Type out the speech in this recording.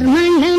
கர்மண